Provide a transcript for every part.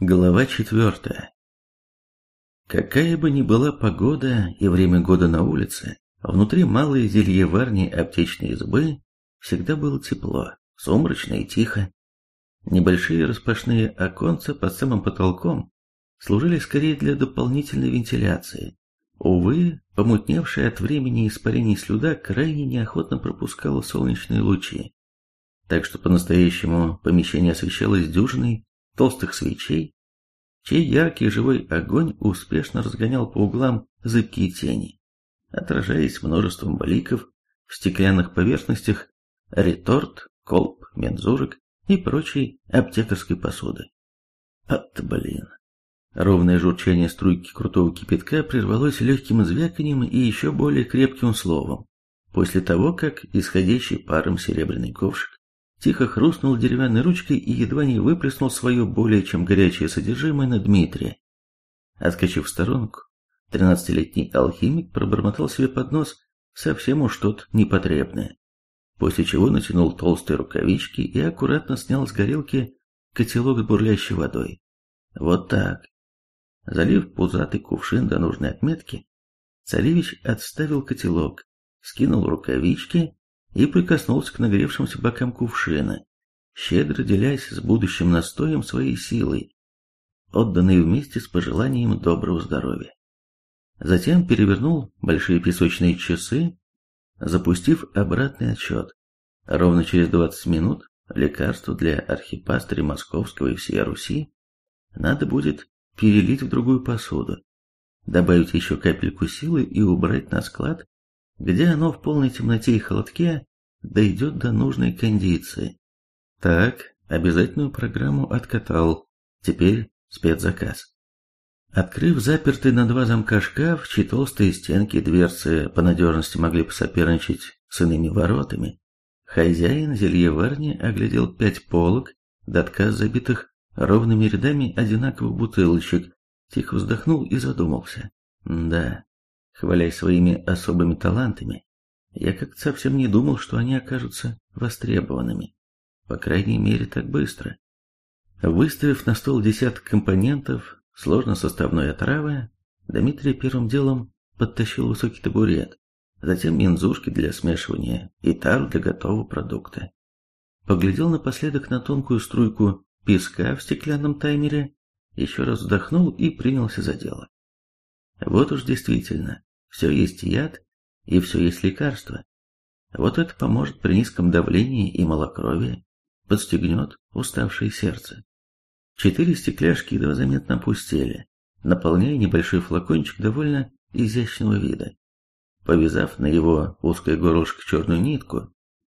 Глава четвертая. Какая бы ни была погода и время года на улице, внутри малой зельеварни аптечной избы всегда было тепло, сумрачно и тихо. Небольшие распашные оконца под самым потолком служили скорее для дополнительной вентиляции. Увы, помутневшая от времени испарений слюда крайне неохотно пропускала солнечные лучи, так что по-настоящему помещение освещалось дюжиной толстых свечей, чей яркий живой огонь успешно разгонял по углам зыбкие тени, отражаясь множеством бликов в стеклянных поверхностях реторт, колб, мензурок и прочей аптекарской посуды. От блин. Ровное журчание струйки крутого кипятка прервалось легким звяканием и еще более крепким словом, после того, как исходящий паром серебряный ковшик тихо хрустнул деревянной ручкой и едва не выплеснул свое более чем горячее содержимое на Дмитрия. Отскочив в сторонку, тринадцатилетний алхимик пробормотал себе под нос совсем уж что-то непотребное, после чего натянул толстые рукавички и аккуратно снял с горелки котелок с бурлящей водой. Вот так. Залив пузатый кувшин до нужной отметки, царевич отставил котелок, скинул рукавички и прикоснулся к нагревшимся бокам кувшина, щедро делясь с будущим настоем своей силой, отданной вместе с пожеланием доброго здоровья. Затем перевернул большие песочные часы, запустив обратный отсчет. Ровно через 20 минут лекарство для архипастыря Московского и всей Руси надо будет перелить в другую посуду, добавить еще капельку силы и убрать на склад где оно в полной темноте и холодке дойдет до нужной кондиции. Так, обязательную программу откатал. Теперь спецзаказ. Открыв запертый на два замка шкаф, чьи толстые стенки дверцы по надежности могли посоперничать с иными воротами, хозяин зельеварни оглядел пять полок, до отказа забитых ровными рядами одинаковых бутылочек, тихо вздохнул и задумался. Да, Хвалясь своими особыми талантами, я как-то совсем не думал, что они окажутся востребованными. По крайней мере, так быстро. Выставив на стол десяток компонентов сложно составной отравы, Дмитрий первым делом подтащил высокий табурет, затем мензушки для смешивания и тару для готового продукта. Поглядел напоследок на тонкую струйку песка в стеклянном таймере, еще раз вздохнул и принялся за дело. Вот уж действительно, все есть яд и все есть лекарство. Вот это поможет при низком давлении и малокровии, подстегнет уставшее сердце. Четыре стекляшки едва заметно опустили, наполняя небольшой флакончик довольно изящного вида. Повязав на его узкое горлышко черную нитку,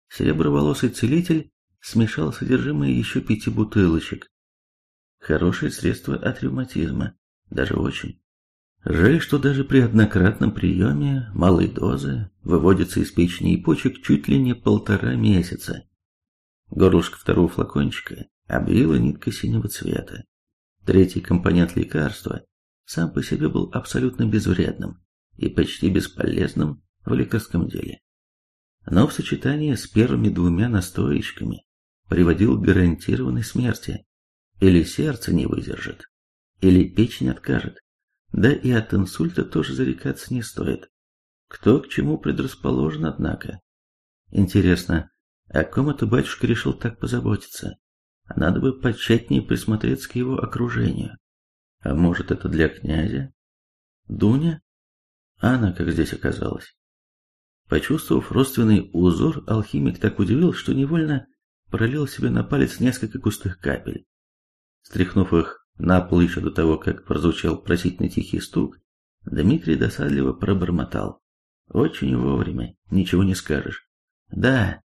сереброволосый целитель смешал содержимое еще пяти бутылочек. Хорошее средство от ревматизма, даже очень. Жаль, что даже при однократном приеме малой дозы выводится из печени и почек чуть ли не полтора месяца. Горлышко второго флакончика обвила нитка синего цвета. Третий компонент лекарства сам по себе был абсолютно безвредным и почти бесполезным в лекарском деле. Но в сочетании с первыми двумя настоечками приводил к гарантированной смерти. Или сердце не выдержит, или печень откажет. Да и от инсульта тоже зарекаться не стоит. Кто к чему предрасположен, однако. Интересно, о ком это батюшка решил так позаботиться? Надо бы потщательнее присмотреться к его окружению. А может, это для князя? Дуня? А она как здесь оказалась? Почувствовав родственный узор, алхимик так удивил, что невольно пролил себе на палец несколько густых капель. Стряхнув их на пол до того, как прозвучал просительный тихий стук, Дмитрий досадливо пробормотал. Очень вовремя, ничего не скажешь. Да.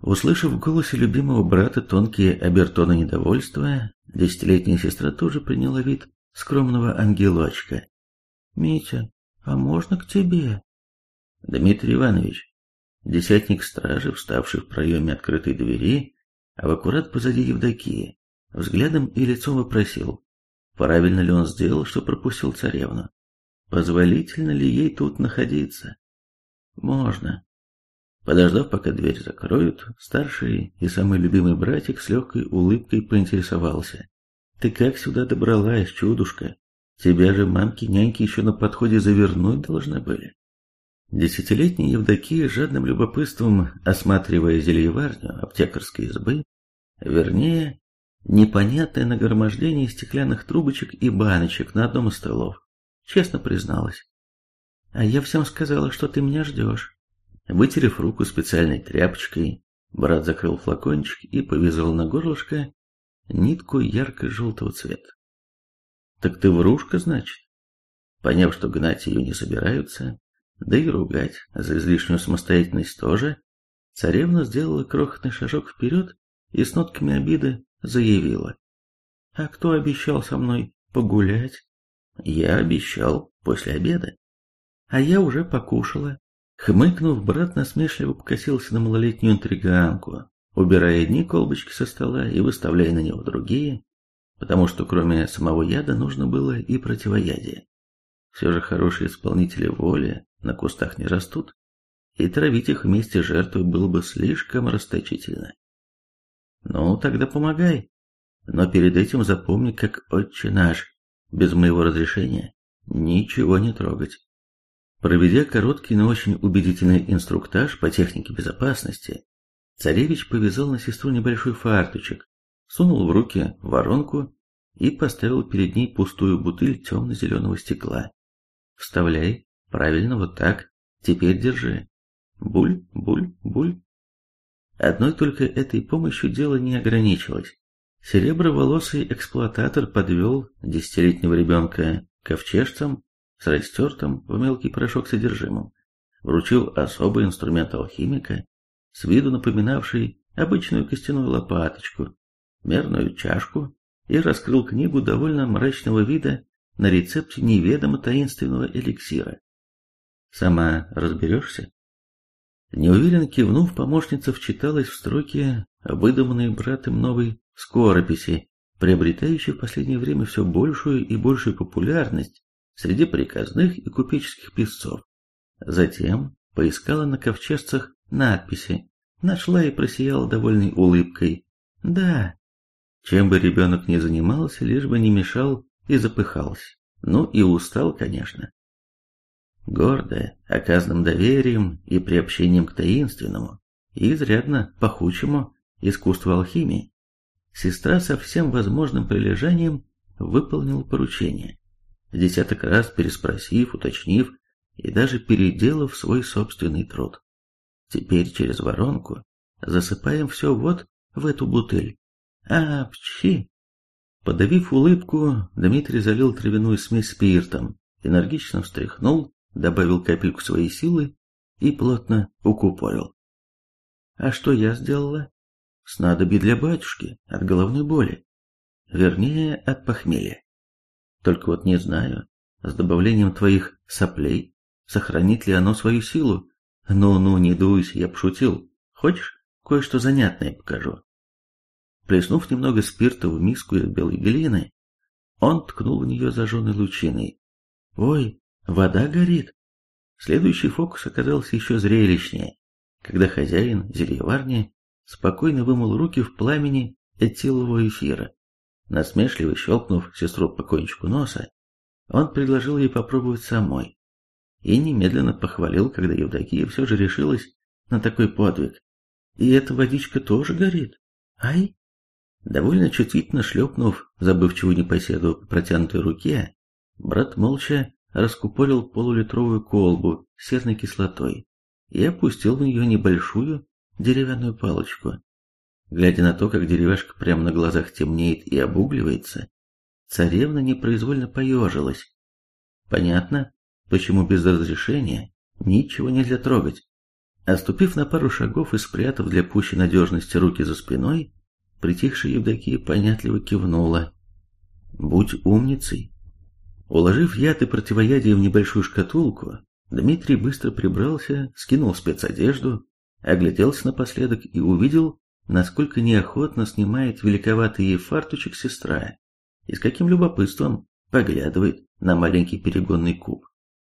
Услышав в голосе любимого брата тонкие обертоны недовольства, десятилетняя сестра тоже приняла вид скромного ангелочка. «Митя, а можно к тебе?» «Дмитрий Иванович». Десятник стражи, вставший в проеме открытой двери, а в аккурат позади Евдокии, Взглядом и лицом вопросил, правильно ли он сделал, что пропустил царевну. Позволительно ли ей тут находиться? Можно. Подождав, пока дверь закроют, старший и самый любимый братик с легкой улыбкой поинтересовался. Ты как сюда добралась, чудушка? Тебя же мамки-няньки еще на подходе завернуть должны были. Десятилетняя Евдокия жадным любопытством, осматривая зельеварню аптекарской избы, вернее, непонятное нагромождение стеклянных трубочек и баночек на одном из столов, честно призналась. «А я всем сказала, что ты меня ждешь». Вытерев руку специальной тряпочкой, брат закрыл флакончик и повязал на горлышко нитку ярко-желтого цвета. «Так ты врушка, значит?» Поняв, что гнать ее не собираются, да и ругать за излишнюю самостоятельность тоже, царевна сделала крохотный шажок вперед и с нотками обиды заявила. «А кто обещал со мной погулять?» «Я обещал после обеда». «А я уже покушала». Хмыкнув, брат насмешливо покосился на малолетнюю интриганку, убирая одни колбочки со стола и выставляя на него другие, потому что кроме самого яда нужно было и противоядие. Все же хорошие исполнители воли на кустах не растут, и травить их вместе жертвы было бы слишком расточительно. Ну, тогда помогай, но перед этим запомни, как отче наш, без моего разрешения, ничего не трогать. Проведя короткий, но очень убедительный инструктаж по технике безопасности, царевич повязал на сестру небольшой фарточек, сунул в руки воронку и поставил перед ней пустую бутыль темно-зеленого стекла. Вставляй, правильно, вот так, теперь держи. Буль, буль, буль. Одной только этой помощью дело не ограничилось. Сереброволосый эксплуататор подвел десятилетнего ребенка ковчежцам с растертым в мелкий порошок содержимым, вручил особый инструмент алхимика, с виду напоминавший обычную костяную лопаточку, мерную чашку и раскрыл книгу довольно мрачного вида на рецепте неведомо таинственного эликсира. Сама разберешься? Неуверенно кивнув, помощница вчиталась в строки, выдуманные братом новой скорописи, приобретающей в последнее время все большую и большую популярность среди приказных и купеческих писцов. Затем поискала на ковчежцах надписи, нашла и просияла довольной улыбкой. Да, чем бы ребенок ни занимался, лишь бы не мешал и запыхался. Ну и устал, конечно. Гордая, оказанным доверием и приобщением к таинственному, и изрядно пахучему искусству алхимии, сестра со всем возможным прилежанием выполнила поручение, десяток раз переспросив, уточнив и даже переделав свой собственный труд. Теперь через воронку засыпаем все вот в эту бутыль. А, пчи! Подавив улыбку, Дмитрий залил травяную смесь спиртом, энергично встряхнул, добавил капельку своей силы и плотно укупорил. А что я сделала? Снадобье для батюшки от головной боли. Вернее, от похмелья. Только вот не знаю, с добавлением твоих соплей, сохранит ли оно свою силу. Ну-ну, не дуйся, я пошутил. Хочешь, кое-что занятное покажу? Плеснув немного спирта в миску из белой глины, он ткнул в нее зажженной лучиной. «Ой, вода горит!» Следующий фокус оказался еще зрелищнее, когда хозяин зельеварни спокойно вымыл руки в пламени этилового эфира. Насмешливо щелкнув сестру по кончику носа, он предложил ей попробовать самой. И немедленно похвалил, когда Евдокия все же решилась на такой подвиг. «И эта водичка тоже горит? Ай!» Довольно чувствительно шлепнув забывчивую непоседу по протянутой руке, брат молча раскупорил полулитровую колбу с серной кислотой и опустил в нее небольшую деревянную палочку. Глядя на то, как деревяшка прямо на глазах темнеет и обугливается, царевна непроизвольно поежилась. Понятно, почему без разрешения ничего нельзя трогать. Оступив на пару шагов и спрятав для пущей надежности руки за спиной, Притихшая Евдокия понятливо кивнула. «Будь умницей». Уложив яд и противоядие в небольшую шкатулку, Дмитрий быстро прибрался, скинул спецодежду, огляделся напоследок и увидел, насколько неохотно снимает великоватый ей фартучек сестра и с каким любопытством поглядывает на маленький перегонный куб.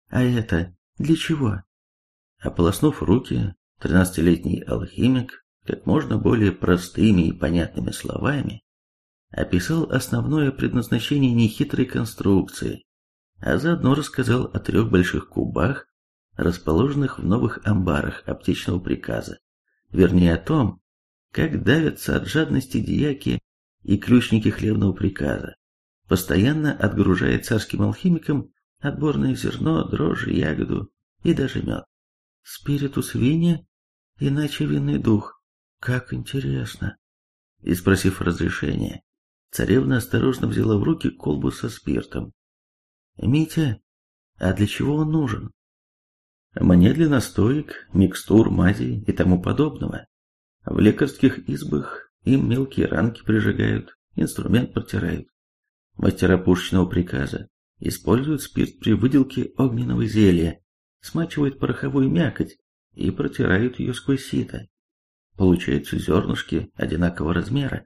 А это для чего? Ополоснув руки, тринадцатилетний алхимик как можно более простыми и понятными словами, описал основное предназначение нехитрой конструкции, а заодно рассказал о трех больших кубах, расположенных в новых амбарах аптечного приказа, вернее о том, как давятся от жадности дьяки и ключники хлебного приказа, постоянно отгружая царским алхимикам отборное зерно, дрожжи, ягоду и даже мед. Спиритус вине, иначе винный дух. Как интересно. И спросив разрешения, царевна осторожно взяла в руки колбу со спиртом. «Митя, а для чего он нужен?» «Мне для настоек, микстур, мазей и тому подобного. В лекарских избах им мелкие ранки прижигают, инструмент протирают. Мастера пушечного приказа используют спирт при выделке огненного зелья, смачивают пороховую мякоть и протирают ее сквозь сито. Получаются зернышки одинакового размера,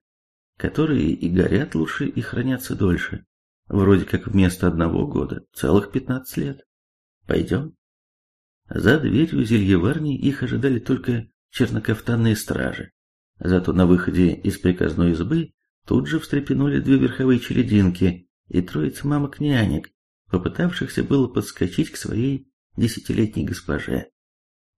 которые и горят лучше и хранятся дольше. Вроде как вместо одного года целых пятнадцать лет. Пойдем? За дверью зельеварни их ожидали только чернокафтанные стражи. Зато на выходе из приказной избы тут же встрепенули две верховые черединки и троица мамок-нянек, попытавшихся было подскочить к своей десятилетней госпоже.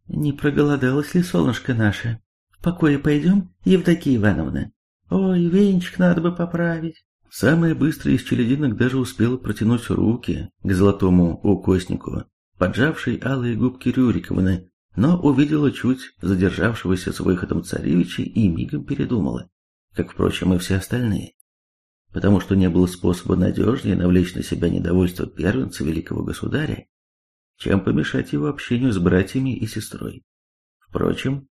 «Не проголодалась ли солнышко наше? В покое пойдем, Евдокия Ивановна? Ой, венчик надо бы поправить». Самая быстрая из челядинок даже успела протянуть руки к золотому укоснику, поджавшей алые губки Рюриковны, но увидела чуть задержавшегося с выходом царевича и мигом передумала, как, впрочем, и все остальные потому что не было способа надежнее навлечь на себя недовольство первенца великого государя, чем помешать его общению с братьями и сестрой. Впрочем,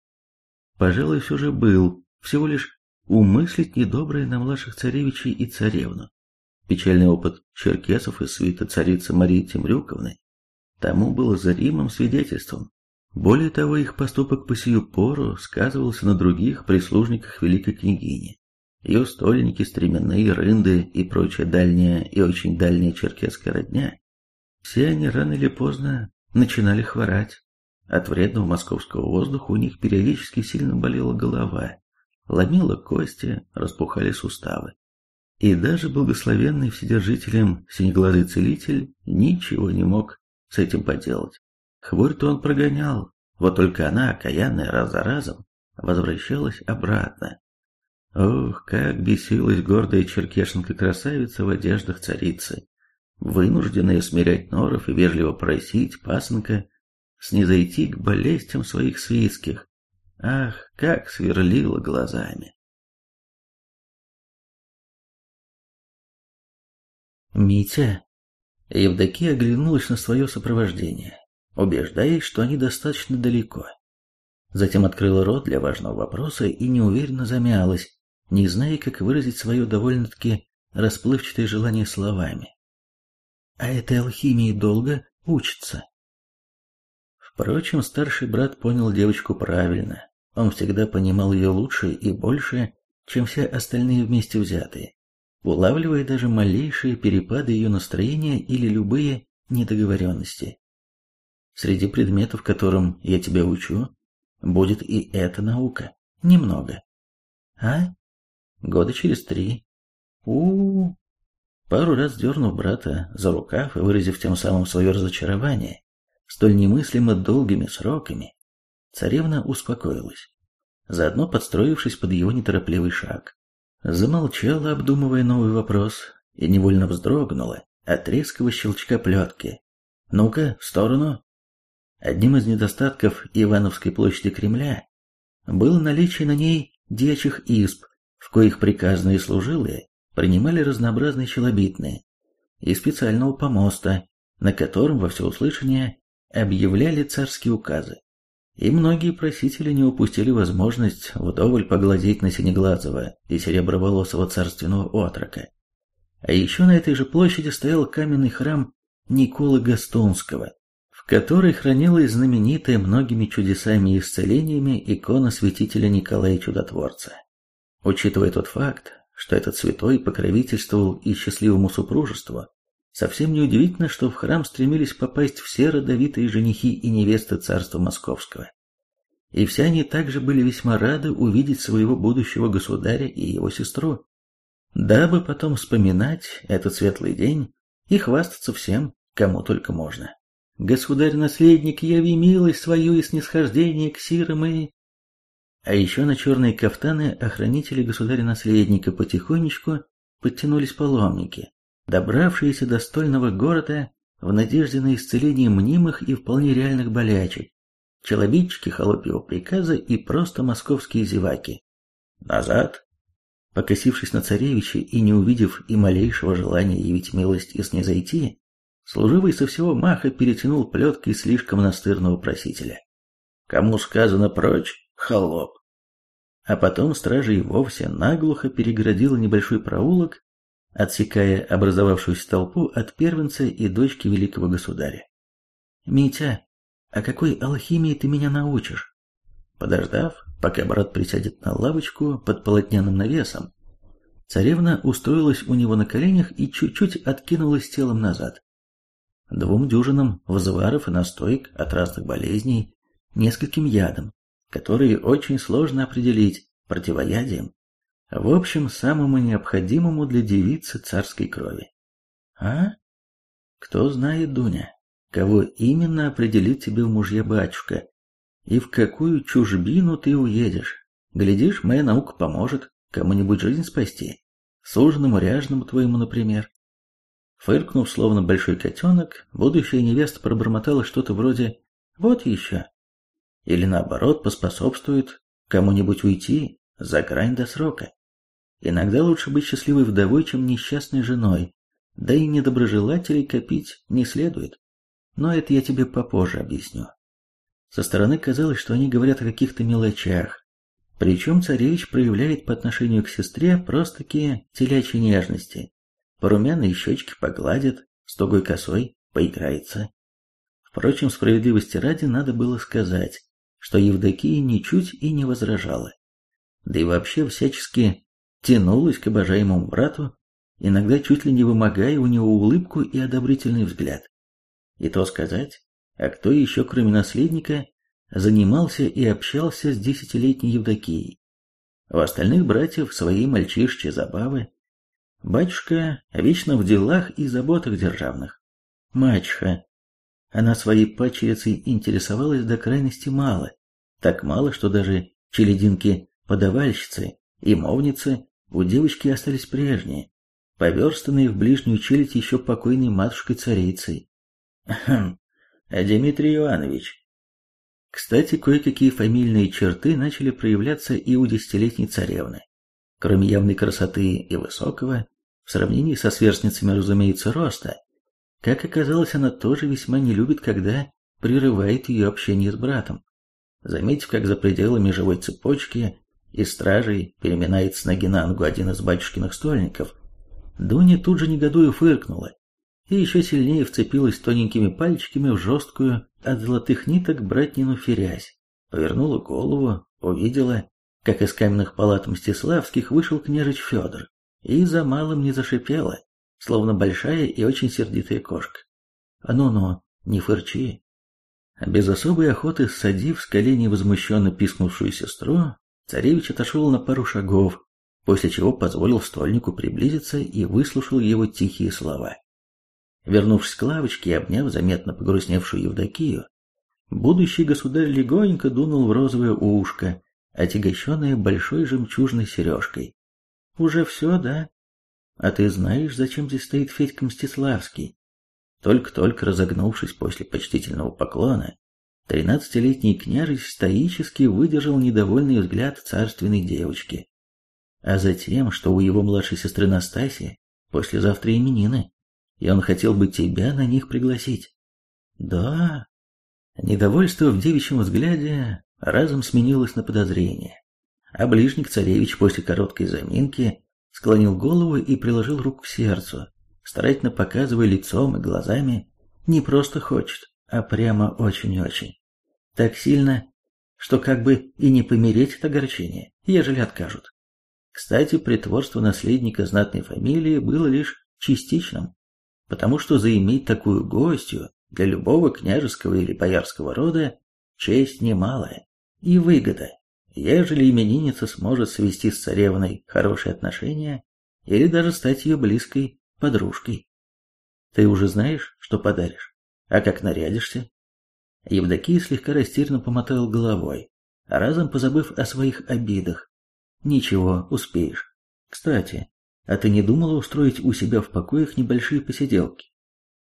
пожалуй, все же был, всего лишь умыслить недоброе на младших царевичей и царевну. Печальный опыт черкесов и свита царицы Марии Темрюковны тому было зримым свидетельством. Более того, их поступок по сию пору сказывался на других прислужниках великой княгини, ее стольники, стременные, рынды и прочая дальняя и очень дальняя черкесская родня, все они рано или поздно начинали хворать. От вредного московского воздуха у них периодически сильно болела голова, ломила кости, распухали суставы. И даже благословенный вседержителем синеглазый целитель ничего не мог с этим поделать. Хворь-то он прогонял, вот только она, окаянная раз за разом, возвращалась обратно, Ох, как бесилась гордая черкешенка-красавица в одеждах царицы, вынужденная смирять норов и вежливо просить пасынка снизойти к болезням своих свитских. Ах, как сверлила глазами. «Митя!» Евдокия оглянулась на свое сопровождение, убеждаясь, что они достаточно далеко. Затем открыла рот для важного вопроса и неуверенно замялась, не зная, как выразить свое довольно-таки расплывчатое желание словами. А этой алхимии долго учится. Впрочем, старший брат понял девочку правильно. Он всегда понимал ее лучше и больше, чем все остальные вместе взятые, улавливая даже малейшие перепады ее настроения или любые недоговоренности. Среди предметов, которым я тебя учу, будет и эта наука. Немного. А? Года через три. у, -у, -у. Пару раз дернув брата за рукав и выразив тем самым свое разочарование, столь немыслимо долгими сроками, царевна успокоилась, заодно подстроившись под его неторопливый шаг. Замолчала, обдумывая новый вопрос, и невольно вздрогнула от резкого щелчка плетки. «Ну-ка, в сторону!» Одним из недостатков Ивановской площади Кремля было наличие на ней дьячих изб, в коих приказные служилые принимали разнообразные челобитные, и специального помоста, на котором во всеуслышание объявляли царские указы. И многие просители не упустили возможность вдоволь поглазеть на Синеглазого и Сереброволосого царственного отрока. А еще на этой же площади стоял каменный храм Николы Гастунского, в который хранилась знаменитая многими чудесами и исцелениями икона святителя Николая Чудотворца. Учитывая тот факт, что этот святой покровительствовал и счастливому супружеству, совсем неудивительно, что в храм стремились попасть все родовитые женихи и невесты царства московского. И все они также были весьма рады увидеть своего будущего государя и его сестру. дабы потом вспоминать этот светлый день и хвастаться всем, кому только можно. Государь-наследник, яви милость свою и снисхождение к сирам и... А еще на черные кафтаны охранители государя-наследника потихонечку подтянулись паломники, добравшиеся до стольного города в надежде на исцеление мнимых и вполне реальных болячек, челобитчики холопьего приказа и просто московские зеваки. Назад! Покосившись на царевича и не увидев и малейшего желания явить милость и снизойти, служивый со всего маха перетянул плеткой слишком настырного просителя. Кому сказано прочь, холоп. А потом стража и вовсе наглухо перегородила небольшой проулок, отсекая образовавшуюся толпу от первенца и дочки великого государя. «Митя, а какой алхимии ты меня научишь?» Подождав, пока брат присядет на лавочку под полотняным навесом, царевна устроилась у него на коленях и чуть-чуть откинулась телом назад. Двум дюжинам взваров и настоек от разных болезней, нескольким ядам, которые очень сложно определить, противоядием, в общем, самому необходимому для девицы царской крови. А? Кто знает, Дуня, кого именно определит тебе в мужья батюшка, и в какую чужбину ты уедешь. Глядишь, моя наука поможет кому-нибудь жизнь спасти. Суженому ряжному твоему, например. Фыркнув, словно большой котенок, будущая невеста пробормотала что-то вроде «вот еще». Или наоборот, поспособствует кому-нибудь уйти за грань до срока. Иногда лучше быть счастливой вдовой, чем несчастной женой, да и недоброжелателей копить не следует. Но это я тебе попозже объясню. Со стороны казалось, что они говорят о каких-то мелочах. Причем царевич проявляет по отношению к сестре просто-таки телячьей нежности. По румяной щечке погладит, с тугой косой поиграется. Впрочем, справедливости ради надо было сказать, что Евдокия ничуть и не возражала. Да и вообще всячески тянулась к обожаемому брату, иногда чуть ли не вымогая у него улыбку и одобрительный взгляд. И то сказать, а кто еще, кроме наследника, занимался и общался с десятилетней Евдокией? У остальных братьев свои мальчишечьи забавы. Батюшка вечно в делах и заботах державных. Мачеха. Она своей пачерицей интересовалась до крайности мало. Так мало, что даже челединки-подавальщицы и мовницы у девочки остались прежние, поверстанные в ближнюю челядь еще покойной матушкой-царицей. Хм, а Дмитрий Иванович. Кстати, кое-какие фамильные черты начали проявляться и у десятилетней царевны. Кроме явной красоты и высокого, в сравнении со сверстницами, разумеется, роста, как оказалось, она тоже весьма не любит, когда прерывает ее общение с братом. Заметив, как за пределами живой цепочки и стражей переминает с ноги на ногу один из батюшкиных стольников, Дуня тут же негодуя фыркнула и еще сильнее вцепилась тоненькими пальчиками в жесткую от золотых ниток братнину ферязь. Повернула голову, увидела, как из каменных палат Мстиславских вышел княжич Федор, и за малым не зашипела, словно большая и очень сердитая кошка. «Ну-ну, не фырчи». Без особой охоты, ссадив с колени возмущенно пискнувшую сестру, царевич отошел на пару шагов, после чего позволил стольнику приблизиться и выслушал его тихие слова. Вернувшись к лавочке и обняв заметно погрустневшую Евдокию, будущий государь легонько дунул в розовое ушко, отягощенное большой жемчужной сережкой. «Уже все, да? А ты знаешь, зачем здесь стоит Федька Мстиславский?» Только-только разогнувшись после почтительного поклона, тринадцатилетний княжич стоически выдержал недовольный взгляд царственной девочки. А затем, что у его младшей сестры Настасьи послезавтра именины и он хотел бы тебя на них пригласить. Да. Недовольство в девичьем взгляде разом сменилось на подозрение. А ближник царевич после короткой заминки склонил голову и приложил руку к сердцу, старательно показывая лицом и глазами, не просто хочет, а прямо очень-очень. Так сильно, что как бы и не помереть от огорчения, ежели откажут. Кстати, притворство наследника знатной фамилии было лишь частичным потому что заиметь такую гостью для любого княжеского или боярского рода честь немалая и выгода. Ежели именинница сможет свести с царевной хорошие отношения или даже стать ее близкой подружкой. Ты уже знаешь, что подаришь? А как нарядишься? Евдокия слегка растерянно помотал головой, разом позабыв о своих обидах. Ничего, успеешь. Кстати, а ты не думала устроить у себя в покоях небольшие посиделки?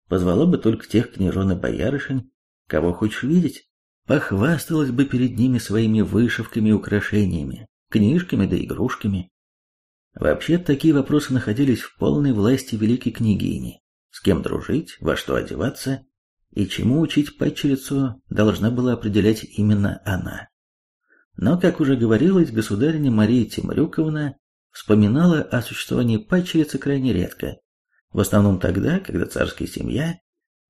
Позвала бы только тех княжон и боярышень, кого хочешь видеть. Похвасталась бы перед ними своими вышивками и украшениями, книжками да игрушками. Вообще такие вопросы находились в полной власти великой княгини. С кем дружить, во что одеваться и чему учить падчерицу должна была определять именно она. Но, как уже говорилось, государиня Мария Тимрюковна вспоминала о существовании падчерицы крайне редко, в основном тогда, когда царская семья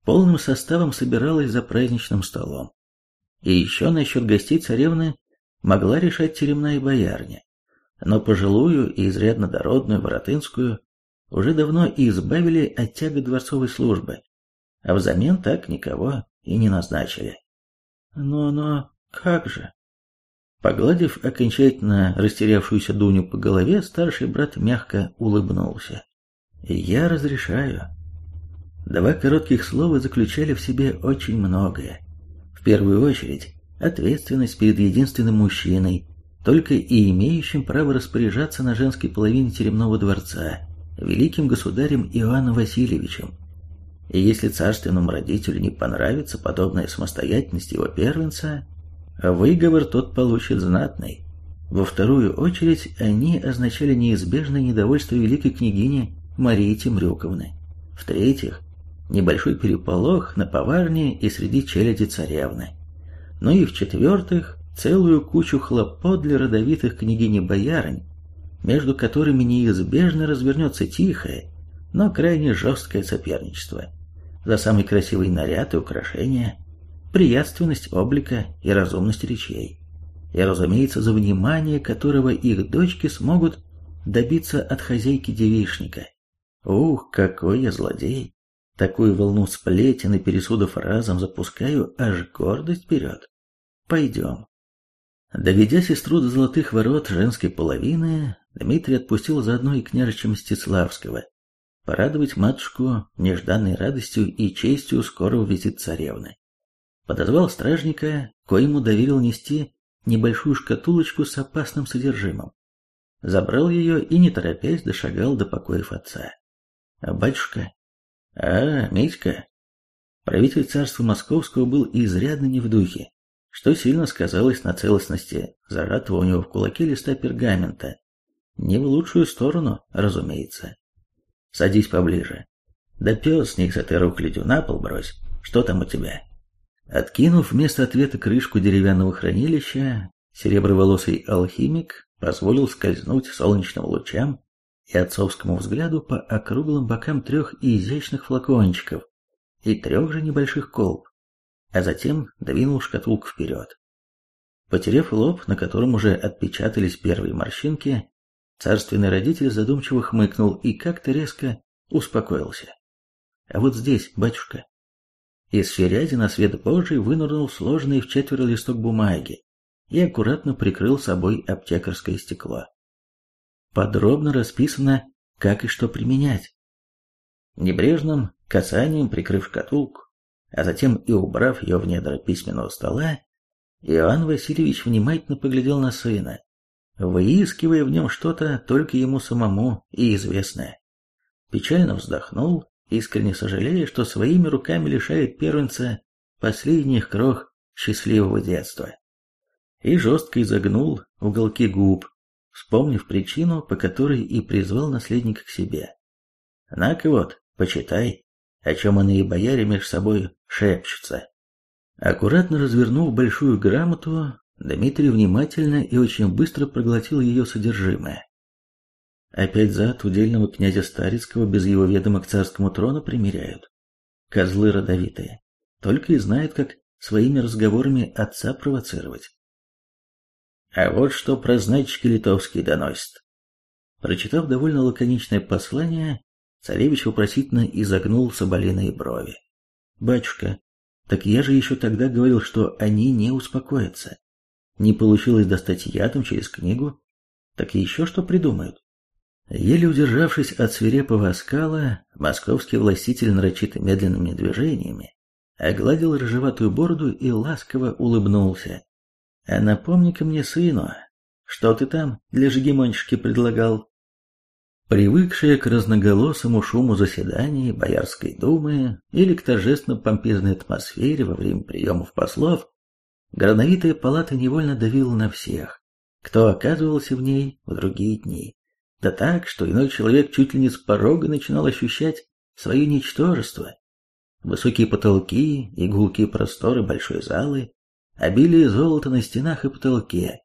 полным составом собиралась за праздничным столом. И еще насчет гостей царевны могла решать теремная боярня, но пожилую и изрядно дородную Воротынскую уже давно избавили от тяга дворцовой службы, а взамен так никого и не назначили. Но-но, как же? Погладив окончательно растерявшуюся Дуню по голове, старший брат мягко улыбнулся. «Я разрешаю». Два коротких слова заключали в себе очень многое. В первую очередь, ответственность перед единственным мужчиной, только и имеющим право распоряжаться на женской половине теремного дворца, великим государем Иоанном Васильевичем. И если царственному родителю не понравится подобная самостоятельность его первенца, выговор тот получит знатный. Во вторую очередь они означали неизбежное недовольство великой княгини Марии Темрюковны. В-третьих, небольшой переполох на поварне и среди челяди царевны. Ну и в-четвертых, целую кучу хлопот для родовитых княгини-боярынь, между которыми неизбежно развернется тихое, но крайне жесткое соперничество. За самый красивый наряд и украшения, приятственность облика и разумность речей. И, разумеется, за внимание, которого их дочки смогут добиться от хозяйки девишника. Ух, какой я злодей! Такую волну сплетен и пересудов разом запускаю, аж гордость вперед. Пойдем. Доведя сестру до золотых ворот женской половины, Дмитрий отпустил заодно и княжича Мстиславского, порадовать матушку нежданной радостью и честью скорого визит царевны. Подозвал стражника, коему доверил нести небольшую шкатулочку с опасным содержимым. Забрал ее и, не торопясь, дошагал до покоев отца. А батюшка? А, Митька? Правитель царства московского был изрядно не в духе что сильно сказалось на целостности зажатого у него в кулаке листа пергамента. Не в лучшую сторону, разумеется. Садись поближе. Да пес с них с этой рухлядью на пол брось. Что там у тебя? Откинув вместо ответа крышку деревянного хранилища, сереброволосый алхимик позволил скользнуть солнечным лучам и отцовскому взгляду по округлым бокам трех изящных флакончиков и трех же небольших колб а затем двинул шкатулку вперед. Потерев лоб, на котором уже отпечатались первые морщинки, царственный родитель задумчиво хмыкнул и как-то резко успокоился. А вот здесь, батюшка. Из сферяди на свет Божий вынырнул сложенный в четверо листок бумаги и аккуратно прикрыл собой аптекарское стекло. Подробно расписано, как и что применять. Небрежным касанием прикрыв шкатулку, а затем и убрав ее в недра письменного стола, Иоанн Васильевич внимательно поглядел на сына, выискивая в нем что-то только ему самому и известное. Печально вздохнул, искренне сожалея, что своими руками лишает первенца последних крох счастливого детства. И жестко изогнул уголки губ, вспомнив причину, по которой и призвал наследника к себе. «На-ка вот, почитай», о чем иные бояре между собой шепчутся. Аккуратно развернув большую грамоту, Дмитрий внимательно и очень быстро проглотил ее содержимое. Опять зад удельного князя Старицкого без его ведома к царскому трону примеряют. Козлы родовитые. Только и знают, как своими разговорами отца провоцировать. А вот что про значки литовские доносят. Прочитав довольно лаконичное послание, Царевич вопросительно изогнул соболиные брови. «Батюшка, так я же еще тогда говорил, что они не успокоятся. Не получилось достать ядом через книгу, так еще что придумают. Еле удержавшись от свирепого оскала, московский властитель нарочито медленными движениями огладил рыжеватую бороду и ласково улыбнулся. «А напомни-ка мне, сыну, что ты там для жегемончики предлагал?» Привыкшая к разноголосому шуму заседаний Боярской думы или к торжественно-помпезной атмосфере во время приемов послов, грановитая палата невольно давила на всех, кто оказывался в ней в другие дни. Да так, что иной человек чуть ли не с порога начинал ощущать свое ничтожество. Высокие потолки, игулкие просторы большой залы, обилие золота на стенах и потолке,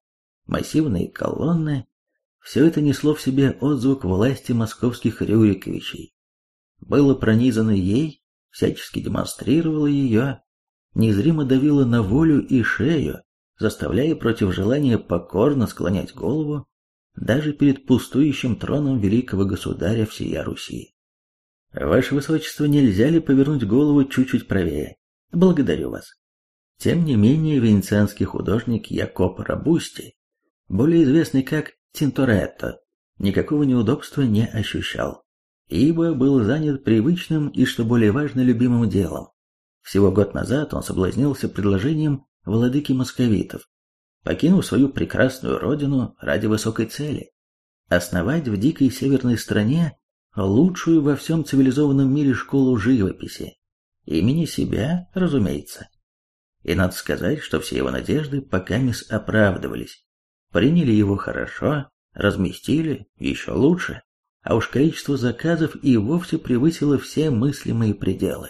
массивные колонны – все это несло в себе отзвук власти московских Рюриковичей. Было пронизано ей, всячески демонстрировало ее, незримо давило на волю и шею, заставляя против желания покорно склонять голову даже перед пустующим троном великого государя всея Руси. Ваше Высочество, нельзя ли повернуть голову чуть-чуть правее? Благодарю вас. Тем не менее, венецианский художник Якоб Рабусти, более известный как Тинторетто, никакого неудобства не ощущал, ибо был занят привычным и, что более важно, любимым делом. Всего год назад он соблазнился предложением владыки московитов покинув свою прекрасную родину ради высокой цели – основать в дикой северной стране лучшую во всем цивилизованном мире школу живописи. Имени себя, разумеется. И надо сказать, что все его надежды пока мисс оправдывались. Приняли его хорошо, разместили еще лучше, а уж количество заказов и вовсе превысило все мыслимые пределы.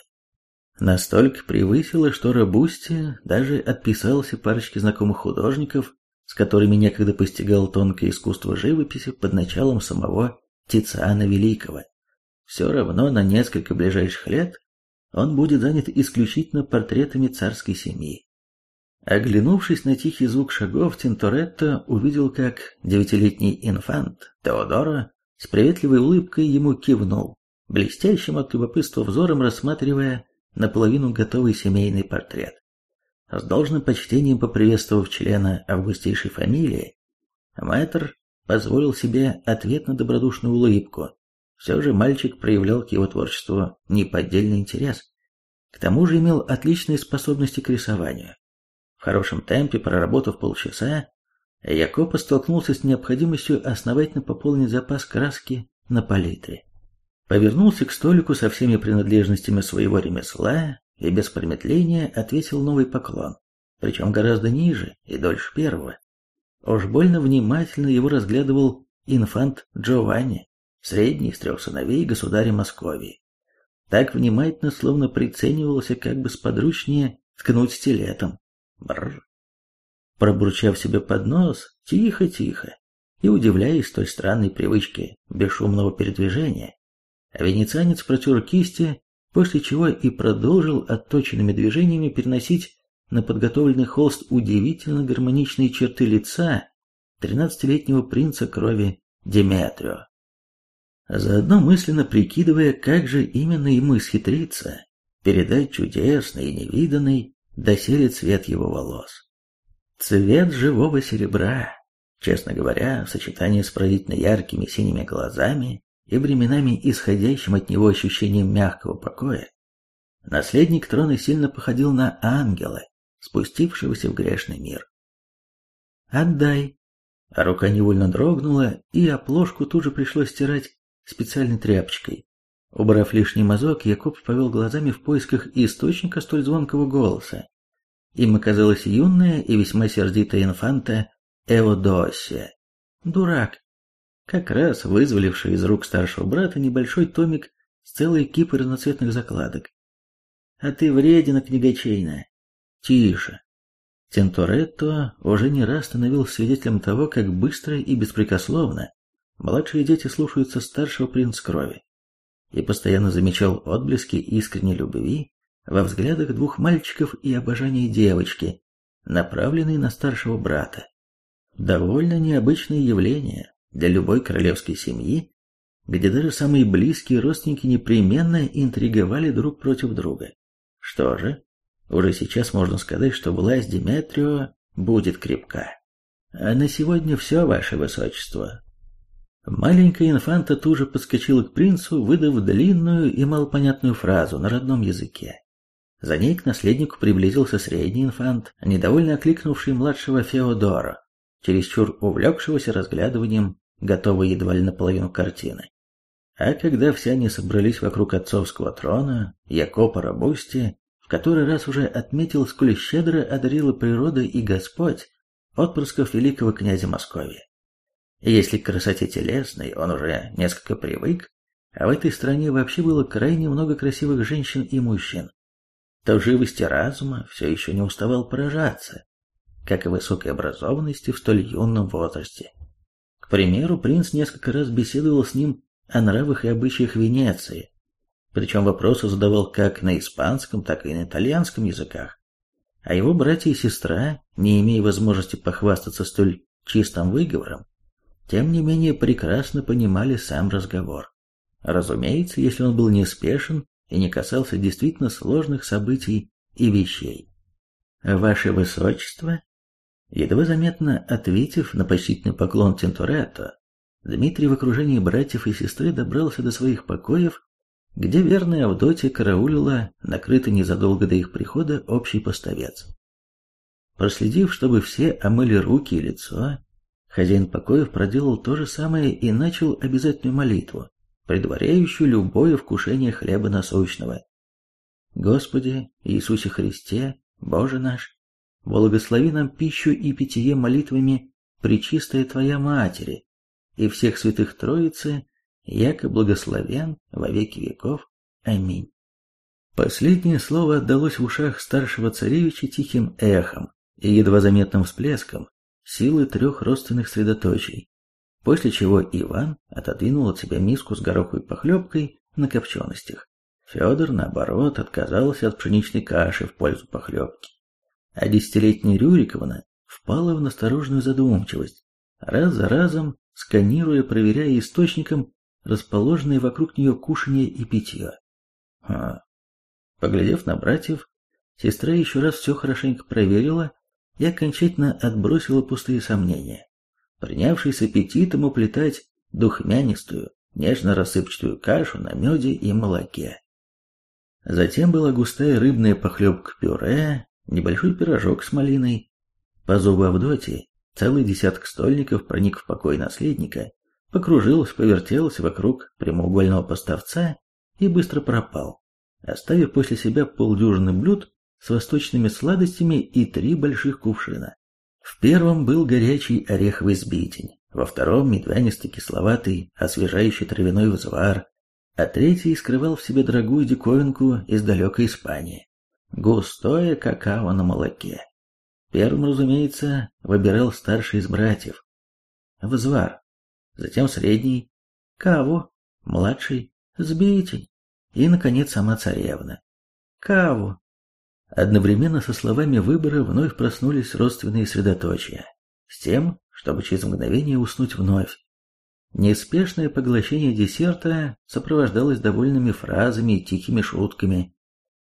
Настолько превысило, что Рабусти даже отписался парочке знакомых художников, с которыми некогда постигал тонкое искусство живописи под началом самого Тициана Великого. Все равно на несколько ближайших лет он будет занят исключительно портретами царской семьи. Оглянувшись на тихий звук шагов, Тинторетто увидел, как девятилетний инфант Теодоро с приветливой улыбкой ему кивнул, блестящим от любопытства взором рассматривая наполовину готовый семейный портрет. С должным почтением поприветствовав члена августейшей фамилии, мэтр позволил себе ответно добродушную улыбку. Все же мальчик проявлял к его творчеству неподдельный интерес. К тому же имел отличные способности к рисованию. В хорошем темпе, проработав полчаса, Якопа столкнулся с необходимостью основательно пополнить запас краски на палитре повернулся к столику со всеми принадлежностями своего ремесла и без промедления ответил новый поклон, причем гораздо ниже и дольше первого. Уж больно внимательно его разглядывал инфант Джованни, средний из трех сыновей государя Московии. Так внимательно, словно приценивался, как бы сподручнее ткнуть стилетом. Бррр. Пробурчав себе под нос, тихо-тихо, и удивляясь той странной привычке бесшумного передвижения, Венецианец протер кисти, после чего и продолжил отточенными движениями переносить на подготовленный холст удивительно гармоничные черты лица тринадцатилетнего принца крови Деметрио. Заодно мысленно прикидывая, как же именно ему исхитриться, передать чудесный и невиданный доселе цвет его волос. Цвет живого серебра, честно говоря, в сочетании с поразительно яркими синими глазами и временами исходящим от него ощущением мягкого покоя, наследник трона сильно походил на ангела, спустившегося в грешный мир. «Отдай!» А рука невольно дрогнула, и оплошку тут же пришлось стирать специальной тряпочкой. Убрав лишний мазок, Якоб повел глазами в поисках источника столь звонкого голоса. Им оказалась юная и весьма сердитая инфанта Эодосия. Дурак, как раз вызволивший из рук старшего брата небольшой томик с целой кипой разноцветных закладок. «А ты вредина книгочейная!» «Тише!» Тенторетто уже не раз становился свидетелем того, как быстро и беспрекословно младшие дети слушаются старшего принца крови, и постоянно замечал отблески искренней любви во взглядах двух мальчиков и обожания девочки, направленные на старшего брата. Довольно необычное явление, для любой королевской семьи, где даже самые близкие родственники непременно интриговали друг против друга. Что же, уже сейчас можно сказать, что власть Диметрио будет крепка. А на сегодня все, ваше высочество. Маленькая инфанта тут же подскочила к принцу, выдав длинную и малопонятную фразу на родном языке. За ней к наследнику приблизился средний инфант, недовольно окликнувший младшего Феодора, чересчур увлекшегося разглядыванием, готовой едва ли наполовину картины. А когда все они собрались вокруг отцовского трона, Якопа Рабусти в который раз уже отметил, сколь щедро одарила природа и Господь отпрысков великого князя Московии. Если к красоте телесной он уже несколько привык, а в этой стране вообще было крайне много красивых женщин и мужчин, то живости разума все еще не уставал поражаться, как и высокой образованности в столь юном возрасте. Примеру, принц несколько раз беседовал с ним о нравах и обычаях Венеции, причем вопросы задавал как на испанском, так и на итальянском языках. А его братья и сестра, не имея возможности похвастаться столь чистым выговором, тем не менее прекрасно понимали сам разговор. Разумеется, если он был неспешен и не касался действительно сложных событий и вещей. «Ваше Высочество», едва заметно ответив на почтительный поклон Тинторетто, Дмитрий в окружении братьев и сестры добрался до своих покоев, где верная Авдотья караулила накрытый незадолго до их прихода общий поставец. Проследив, чтобы все омыли руки и лицо, хозяин покоев проделал то же самое и начал обязательную молитву, предваряющую любое вкушение хлеба насущного. Господи Иисусе Христе, Боже наш, благослови нам пищу и питье молитвами Пречистая Твоя Матери и всех святых Троицы, яко благословен во веки веков. Аминь. Последнее слово отдалось в ушах старшего царевича тихим эхом и едва заметным всплеском силы трех родственных средоточий, после чего Иван отодвинул от себя миску с гороховой похлебкой на копченостях. Федор, наоборот, отказался от пшеничной каши в пользу похлебки. А десятилетняя Рюриковна впала в настороженную задумчивость, раз за разом сканируя, проверяя источником расположенные вокруг нее кушанье и питье. А. Поглядев на братьев, сестра еще раз все хорошенько проверила и окончательно отбросила пустые сомнения принявший с аппетитом уплетать духмянистую, нежно-рассыпчатую кашу на меде и молоке. Затем была густая рыбная похлебка-пюре, небольшой пирожок с малиной. По зубу Авдотьи целый десяток стольников проник в покой наследника, покружился, повертелся вокруг прямоугольного поставца и быстро пропал, оставив после себя полдюжины блюд с восточными сладостями и три больших кувшина. В первом был горячий ореховый сбитень, во втором медвянисто-кисловатый, освежающий травяной взвар, а третий скрывал в себе дорогую диковинку из далекой Испании – густое какао на молоке. Первым, разумеется, выбирал старший из братьев – взвар, затем средний – каву, младший – сбитень и, наконец, сама царевна – каву. Одновременно со словами выбора вновь проснулись родственные средоточия, с тем, чтобы через мгновение уснуть вновь. Неспешное поглощение десерта сопровождалось довольными фразами и тихими шутками,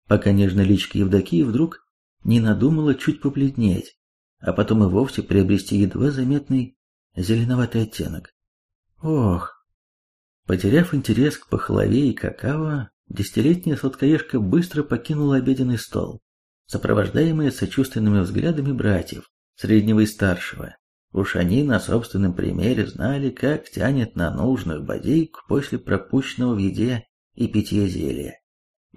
пока нежная личка Евдокии вдруг не надумала чуть побледнеть, а потом и вовсе приобрести едва заметный зеленоватый оттенок. Ох! Потеряв интерес к пахлаве и какао, десятилетняя сладкоежка быстро покинула обеденный стол сопровождаемые сочувственными взглядами братьев, среднего и старшего. Уж они на собственном примере знали, как тянет на нужную бодейку после пропущенного в еде и питье зелья.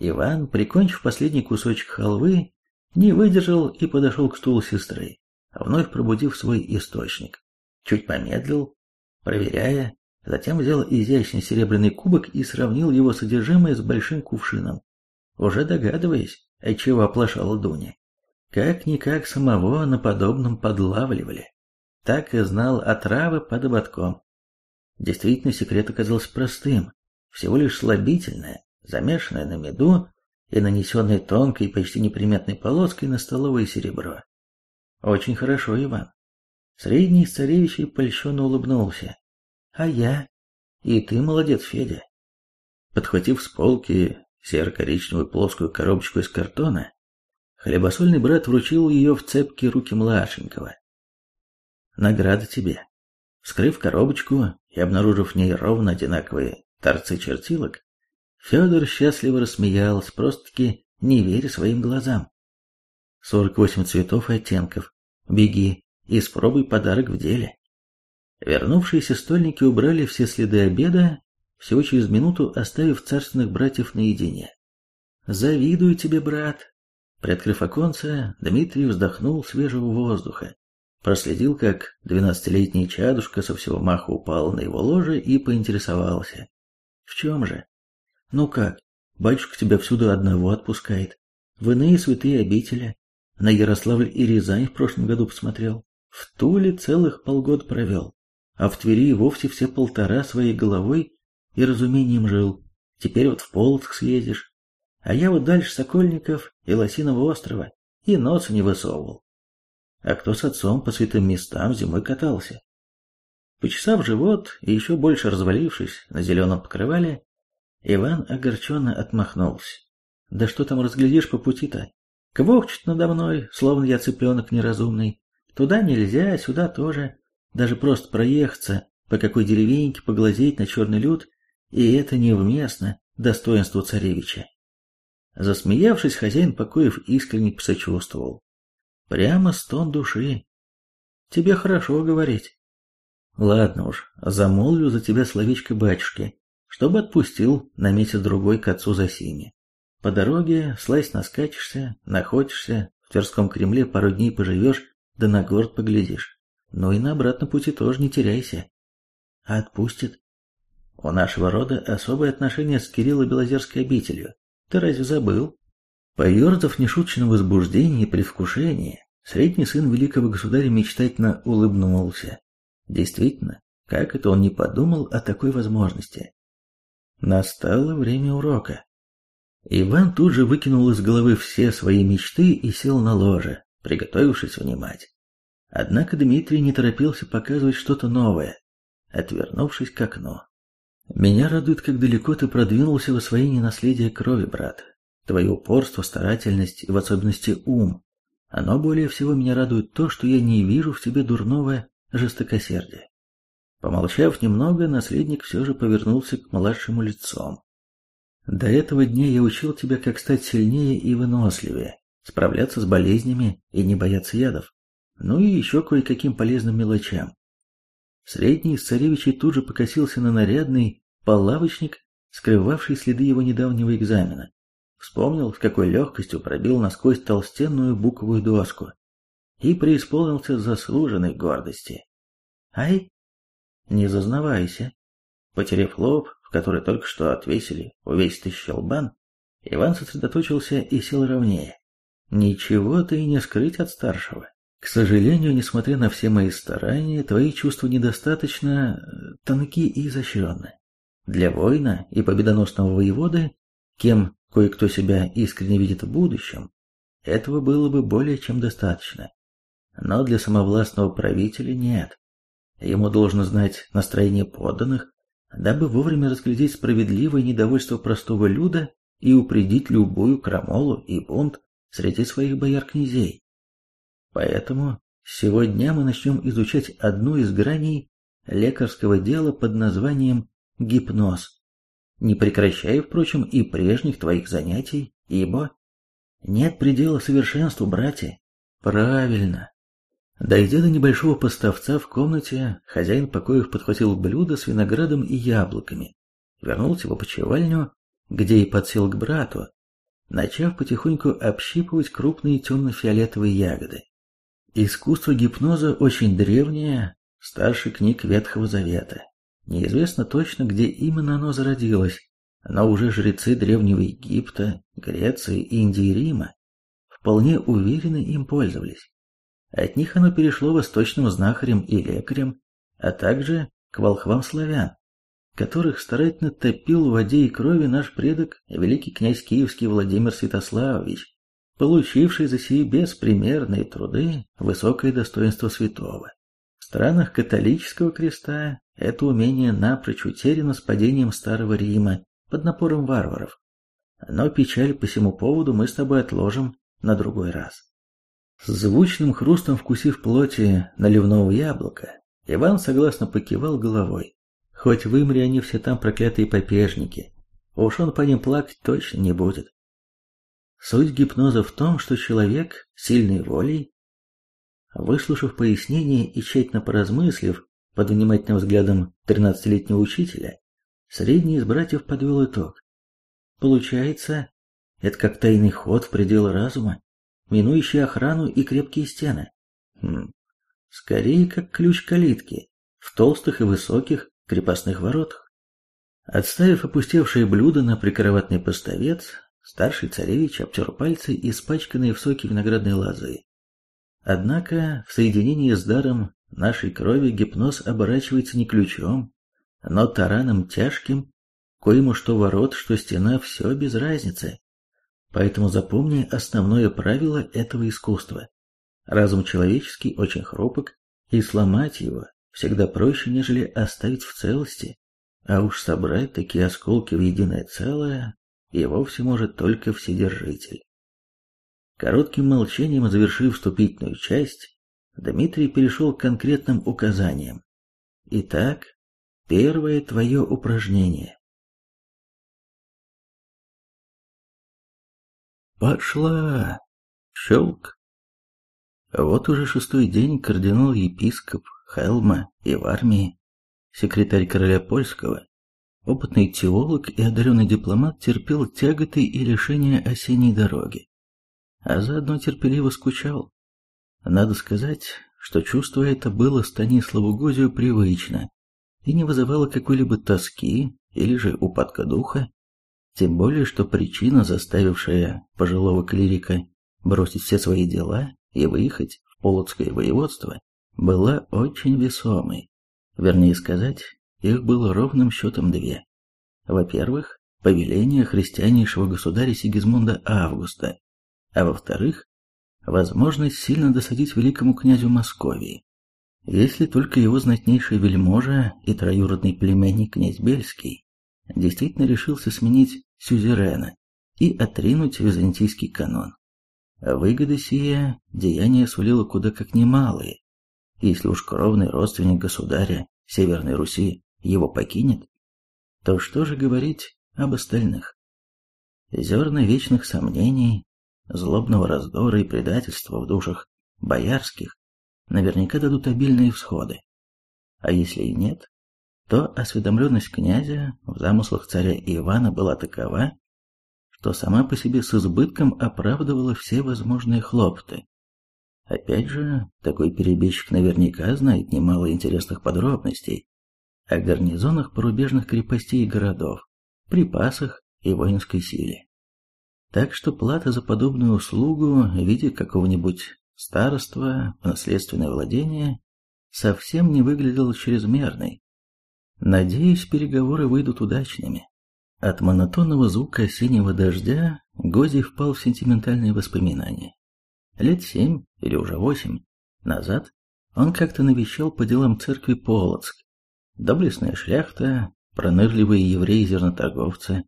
Иван, прикончив последний кусочек халвы, не выдержал и подошел к стулу сестры, вновь пробудив свой источник. Чуть помедлил, проверяя, затем взял изящный серебряный кубок и сравнил его содержимое с большим кувшином, уже догадываясь, отчего оплошала Дуня. Как-никак самого на подобном подлавливали. Так и знал отравы под ободком. Действительно, секрет оказался простым. Всего лишь слабительное, замешанное на меду и нанесенное тонкой, почти неприметной полоской на столовое серебро. Очень хорошо, Иван. Средний из царевичей польщенно улыбнулся. А я? И ты молодец, Федя. Подхватив с полки серо-коричневую плоскую коробочку из картона, хлебосольный брат вручил ее в цепкие руки младшенького. «Награда тебе». Вскрыв коробочку, и обнаружив в ней ровно одинаковые торцы чертилок, Федор счастливо рассмеялся, просто-таки не веря своим глазам. Сорок восемь цветов и оттенков. Беги и спробуй подарок в деле. Вернувшиеся стольники убрали все следы обеда, всего через минуту оставив царственных братьев наедине. «Завидую тебе, брат!» Приоткрыв оконце, Дмитрий вздохнул свежего воздуха, проследил, как двенадцатилетний чадушка со всего маха упал на его ложе и поинтересовался. «В чем же?» «Ну как, батюшка тебя всюду одного отпускает, в иные святые обители, на Ярославль и Рязань в прошлом году посмотрел, в Туле целых полгода провел, а в Твери вовсе все полтора своей головой и разумением жил. Теперь вот в Полоцк съездишь. А я вот дальше Сокольников и Лосиного острова и носа не высовывал. А кто с отцом по святым местам зимой катался? Почесав живот и еще больше развалившись на зеленом покрывале, Иван огорченно отмахнулся. Да что там разглядишь по пути-то? Квохчет надо мной, словно я цыпленок неразумный. Туда нельзя, сюда тоже. Даже просто проехаться по какой деревеньке, поглазеть на черный люд, и это невместно достоинству царевича. Засмеявшись, хозяин покоев искренне посочувствовал. Прямо стон души. Тебе хорошо говорить. Ладно уж, замолвлю за тебя словечко батюшки, чтобы отпустил на месяц-другой к отцу за сими. По дороге слазь наскачешься, находишься, в Тверском Кремле пару дней поживешь, да на город поглядишь. Ну и на обратном пути тоже не теряйся. А отпустит. У нашего рода особое отношение с Кирилло Белозерской обителью. Ты разве забыл? Поерзав в нешуточном возбуждении и предвкушении, средний сын великого государя мечтательно улыбнулся. Действительно, как это он не подумал о такой возможности? Настало время урока. Иван тут же выкинул из головы все свои мечты и сел на ложе, приготовившись внимать. Однако Дмитрий не торопился показывать что-то новое, отвернувшись к окну. «Меня радует, как далеко ты продвинулся в освоении наследия крови, брат. Твое упорство, старательность и в особенности ум. Оно более всего меня радует то, что я не вижу в тебе дурного жестокосердия». Помолчав немного, наследник все же повернулся к младшему лицом. До этого дня я учил тебя, как стать сильнее и выносливее, справляться с болезнями и не бояться ядов. Ну и еще кое-каким полезным мелочам. Средний из царевичей тут же покосился на нарядный полавочник, скрывавший следы его недавнего экзамена. Вспомнил, с какой легкостью пробил насквозь толстенную буковую доску и преисполнился заслуженной гордости. «Ай, не зазнавайся!» Потерев лоб, в который только что отвесили увесистый щелбан, Иван сосредоточился и сел ровнее. «Ничего ты и не скрыть от старшего. К сожалению, несмотря на все мои старания, твои чувства недостаточно э, тонки и изощренны. Для воина и победоносного воеводы, кем кое-кто себя искренне видит в будущем, этого было бы более чем достаточно. Но для самовластного правителя нет. Ему должно знать настроение подданных, дабы вовремя разглядеть справедливое недовольство простого люда и упредить любую крамолу и бунт среди своих бояр-князей. Поэтому сегодня мы начнем изучать одну из граней лекарского дела под названием гипноз, не прекращая, впрочем, и прежних твоих занятий, ибо нет предела совершенству, братья. Правильно, Дойдя до небольшого поставца в комнате, хозяин покоев подхватил блюдо с виноградом и яблоками, вернулся в опочивальню, где и подсел к брату, начав потихоньку общипывать крупные темно-фиолетовые ягоды. Искусство гипноза очень древнее, старше книг Ветхого Завета. Неизвестно точно, где именно оно зародилось, но уже жрецы Древнего Египта, Греции, Индии и Рима вполне уверенно им пользовались. От них оно перешло восточным знахарям и лекарям, а также к волхвам славян, которых старательно топил в воде и крови наш предок, великий князь Киевский Владимир Святославович, получивший за сии беспримерные труды высокое достоинство святого. В странах католического креста это умение напрочь утеряно с падением Старого Рима под напором варваров. Но печаль по всему поводу мы с тобой отложим на другой раз. С звучным хрустом вкусив плоти наливного яблока, Иван согласно покивал головой. Хоть вымри они все там проклятые попежники, уж он по ним плакать точно не будет. Суть гипноза в том, что человек сильной волей, выслушав пояснение и тщательно поразмыслив под внимательным взглядом тринадцатилетнего учителя, средний из братьев подвел итог. Получается, это как тайный ход в пределы разума, минующий охрану и крепкие стены. Хм, скорее как ключ калитки в толстых и высоких крепостных воротах. Отставив опустевшее блюдо на прикроватный поставец, старший царевич обтер пальцы, испачканные в соке виноградной лозы. Однако в соединении с даром нашей крови гипноз оборачивается не ключом, но тараном тяжким, коему что ворот, что стена, все без разницы. Поэтому запомни основное правило этого искусства. Разум человеческий очень хрупок, и сломать его всегда проще, нежели оставить в целости. А уж собрать такие осколки в единое целое и вовсе может только Вседержитель. Коротким молчанием завершив вступительную часть, Дмитрий перешел к конкретным указаниям. Итак, первое твое упражнение. Пошла! Щелк! Вот уже шестой день кардинал-епископ Хелма и в армии, секретарь короля польского, опытный теолог и одаренный дипломат терпел тяготы и лишения осенней дороги, а заодно терпеливо скучал. Надо сказать, что чувство это было Станиславу Гозию привычно и не вызывало какой-либо тоски или же упадка духа, тем более, что причина, заставившая пожилого клирика бросить все свои дела и выехать в Полоцкое воеводство, была очень весомой. Вернее сказать, их было ровным счетом две. Во-первых, повеление христианейшего государя Сигизмунда Августа, а во-вторых, возможность сильно досадить великому князю Московии, если только его знатнейший вельможа и троюродный племянник князь Бельский действительно решился сменить сюзерена и отринуть византийский канон. Выгоды сия деяние сулило куда как немалые. Если уж кровный родственник государя Северной Руси его покинет, то что же говорить об остальных? Зерна вечных сомнений, злобного раздора и предательства в душах боярских наверняка дадут обильные всходы. А если и нет, то осведомленность князя в замыслах царя Ивана была такова, что сама по себе с избытком оправдывала все возможные хлопоты. Опять же, такой перебежчик наверняка знает немало интересных подробностей о гарнизонах порубежных крепостей и городов, припасах и воинской силе. Так что плата за подобную услугу в виде какого-нибудь староства в наследственное владение совсем не выглядела чрезмерной. Надеюсь, переговоры выйдут удачными. От монотонного звука осеннего дождя Гози впал в сентиментальные воспоминания. Лет семь или уже восемь назад он как-то навещал по делам церкви Полоцк. Доблестная шляхта, пронырливые евреи-зерноторговцы,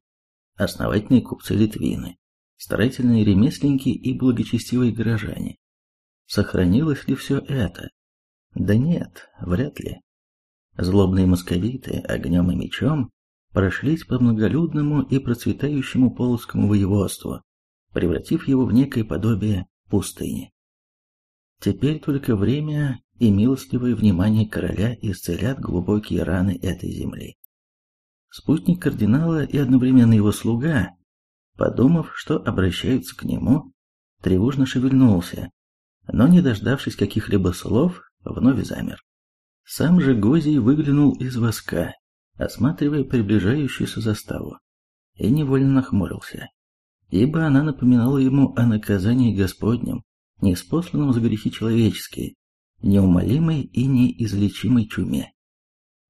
основательные купцы-литвины, старательные ремесленники и благочестивые горожане. Сохранилось ли все это? Да нет, вряд ли. Злобные московиты огнем и мечом прошлись по многолюдному и процветающему полоцкому воеводству, превратив его в некое подобие пустыни. Теперь только время и милостливое внимание короля исцелят глубокие раны этой земли. Спутник кардинала и одновременно его слуга, подумав, что обращаются к нему, тревожно шевельнулся, но, не дождавшись каких-либо слов, вновь замер. Сам же Гозий выглянул из воска, осматривая приближающуюся заставу, и невольно нахмурился, ибо она напоминала ему о наказании Господнем, неспосланном за грехи человеческие, неумолимой и неизлечимой чуме.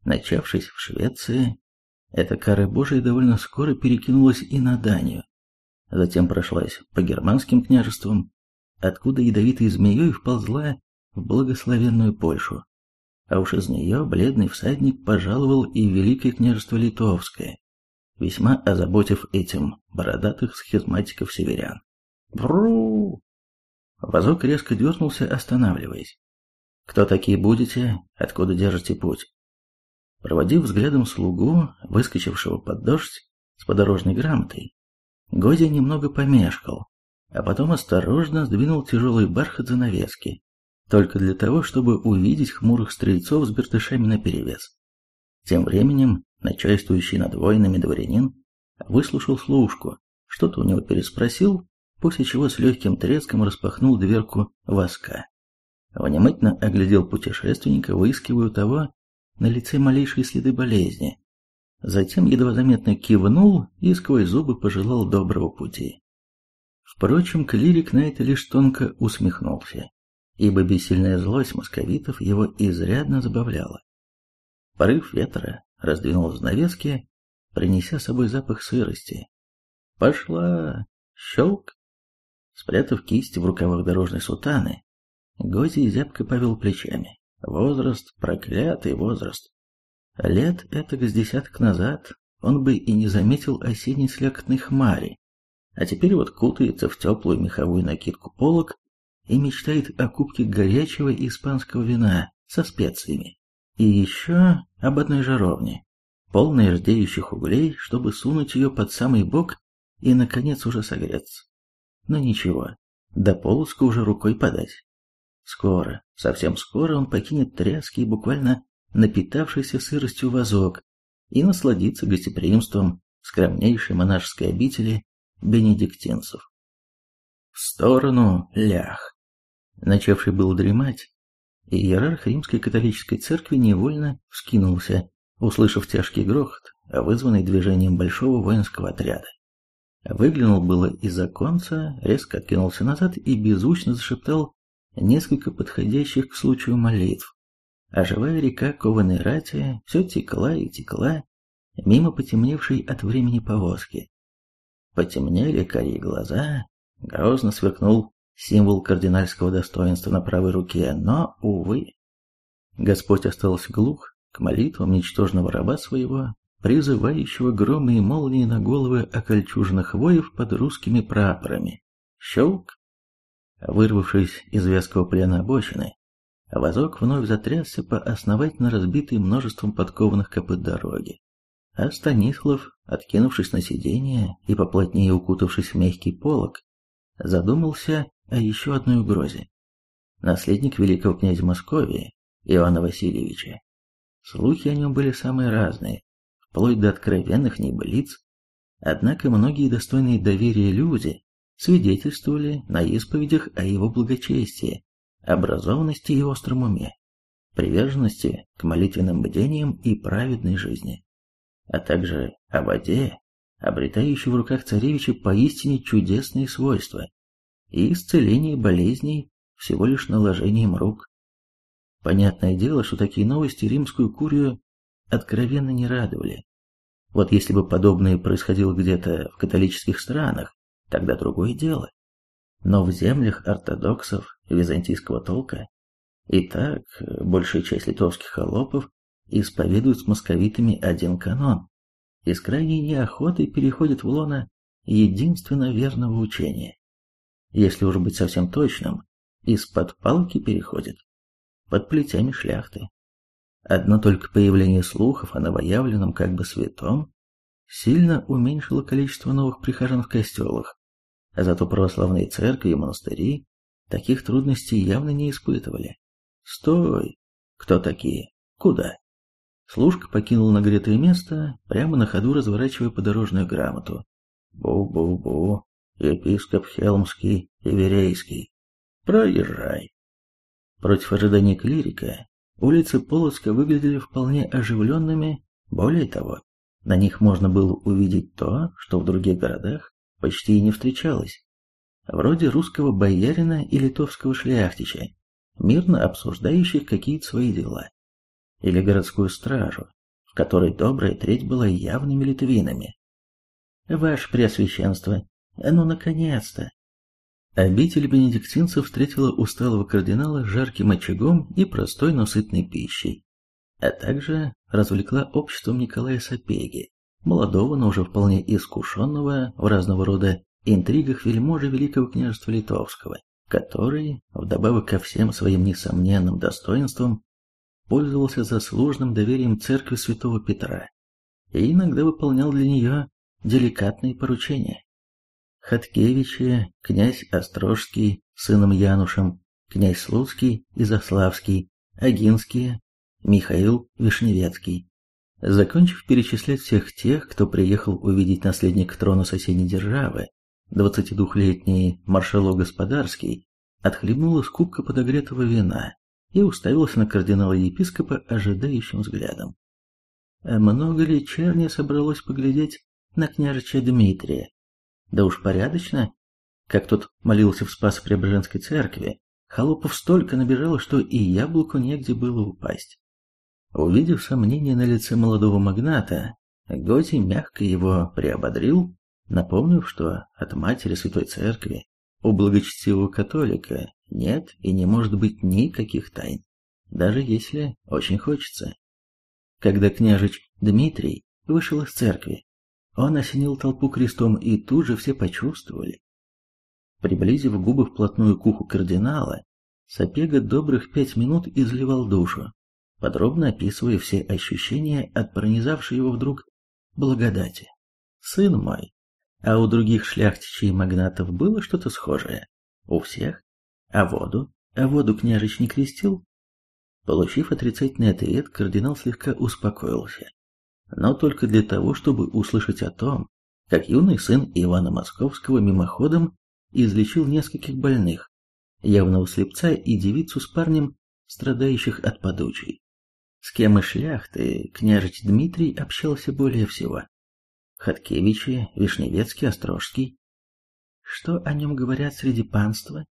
Начавшись в Швеции, эта кара Божия довольно скоро перекинулась и на Данию, затем прошлась по германским княжествам, откуда ядовитой змеей вползла в благословенную Польшу а уж из нее бледный всадник пожаловал и Великое княжество Литовское, весьма озаботив этим бородатых схизматиков-северян. Бру! Возок резко дернулся, останавливаясь. «Кто такие будете? Откуда держите путь?» Проводив взглядом слугу, выскочившего под дождь с подорожной грамотой, Годя немного помешкал, а потом осторожно сдвинул тяжелый бархат занавески, только для того, чтобы увидеть хмурых стрельцов с бертышами наперевес. Тем временем начальствующий над воинами дворянин выслушал служку, что-то у него переспросил, после чего с легким треском распахнул дверку воска. Внимательно оглядел путешественника, выискивая у того на лице малейшие следы болезни. Затем едва заметно кивнул и сквозь зубы пожелал доброго пути. Впрочем, клирик на это лишь тонко усмехнулся, ибо бессильная злость московитов его изрядно забавляла. Порыв ветра раздвинул занавески, принеся с собой запах сырости. Пошла! Щелк! Спрятав кисть в рукавах дорожной сутаны, Гози зябко повел плечами. Возраст, проклятый возраст. Лет этак с десяток назад он бы и не заметил осенней слякотной хмари, а теперь вот кутается в теплую меховую накидку полок и мечтает о кубке горячего испанского вина со специями. И еще об одной жаровне, полной рдеющих углей, чтобы сунуть ее под самый бок и, наконец, уже согреться. Но ничего, до полоска уже рукой подать. Скоро, совсем скоро он покинет тряский, буквально напитавшийся сыростью вазок и насладится гостеприимством скромнейшей монашеской обители бенедиктинцев. В сторону лях. Начавший был дремать, иерарх римской католической церкви невольно вскинулся, услышав тяжкий грохот, вызванный движением большого воинского отряда. Выглянул было из оконца, резко откинулся назад и беззвучно зашептал несколько подходящих к случаю молитв. А живая река кованой рати все текла и текла, мимо потемневшей от времени повозки. Потемнели карие глаза, грозно сверкнул символ кардинальского достоинства на правой руке, но, увы, Господь остался глух к молитвам ничтожного раба своего, призывающего громы и молнии на головы окольчуженных воев под русскими прапорами. Щелк! Вырвавшись из вязкого плена обочины, вазок вновь затрясся по основательно разбитой множеством подкованных копыт дороги. А Станислав, откинувшись на сиденье и поплотнее укутавшись в мягкий полог, задумался о еще одной угрозе. Наследник великого князя Московии, Ивана Васильевича. Слухи о нем были самые разные, вплоть до откровенных небылиц, однако многие достойные доверия люди свидетельствовали на исповедях о его благочестии, образованности и остром уме, приверженности к молитвенным бдениям и праведной жизни а также о воде, обретающей в руках царевича поистине чудесные свойства, и исцеление болезней всего лишь наложением рук. Понятное дело, что такие новости римскую курию откровенно не радовали. Вот если бы подобное происходило где-то в католических странах, тогда другое дело. Но в землях ортодоксов византийского толка и так большая часть литовских холопов исповедуют с московитами один канон и с крайней неохотой переходят в лоно единственно верного учения. Если уж быть совсем точным, из-под палки переходят, под плетями шляхты. Одно только появление слухов о новоявленном как бы святом сильно уменьшило количество новых прихожан в костелах, а зато православные церкви и монастыри таких трудностей явно не испытывали. Стой! Кто такие? Куда? Служка покинул нагретое место, прямо на ходу разворачивая подорожную грамоту. «Бу-бу-бу, епископ Хелмский и Верейский, проезжай». Против ожидания клирика, улицы Полоцка выглядели вполне оживленными, более того, на них можно было увидеть то, что в других городах почти не встречалось. Вроде русского боярина и литовского шляхтича, мирно обсуждающих какие-то свои дела или городскую стражу, в которой добрая треть была явными литвинами. «Ваше Преосвященство, ну наконец-то!» Обитель бенедиктинцев встретила усталого кардинала жарким очагом и простой, но сытной пищей, а также развлекла обществом Николая Сапеги, молодого, но уже вполне искушенного в разного рода интригах вельможи Великого княжества Литовского, который, вдобавок ко всем своим несомненным достоинствам, пользовался заслуженным доверием церкви святого Петра и иногда выполнял для нее деликатные поручения. Хаткевичи, князь Острожский, сыном Янушем, князь Слуцкий и Заславский, Агинские, Михаил Вишневецкий. Закончив перечислять всех тех, кто приехал увидеть наследника трона соседней державы, 22-летний маршало Господарский отхлебнул из кубка подогретого вина и уставился на кардинала-епископа ожидающим взглядом. Много ли черни собралось поглядеть на княжича Дмитрия? Да уж порядочно. Как тот молился в Спасо-Преображенской церкви, холопов столько набежало, что и яблоку негде было упасть. Увидев сомнение на лице молодого магната, Готи мягко его приободрил, напомнив, что от матери Святой Церкви у благочестивого католика нет и не может быть никаких тайн, даже если очень хочется. Когда княжич Дмитрий вышел из церкви, он осенил толпу крестом, и тут же все почувствовали. Приблизив губы вплотную к уху кардинала, Сапега добрых пять минут изливал душу, подробно описывая все ощущения от пронизавшей его вдруг благодати. «Сын мой, а у других шляхтичей и магнатов было что-то схожее? У всех? А воду? А воду княжич не крестил? Получив отрицательный ответ, кардинал слегка успокоился. Но только для того, чтобы услышать о том, как юный сын Ивана Московского мимоходом излечил нескольких больных, явного слепца и девицу с парнем, страдающих от подучей. С кем из шляхты княжич Дмитрий общался более всего. Хаткевичи, Вишневецкий, Острожский. Что о нем говорят среди панства?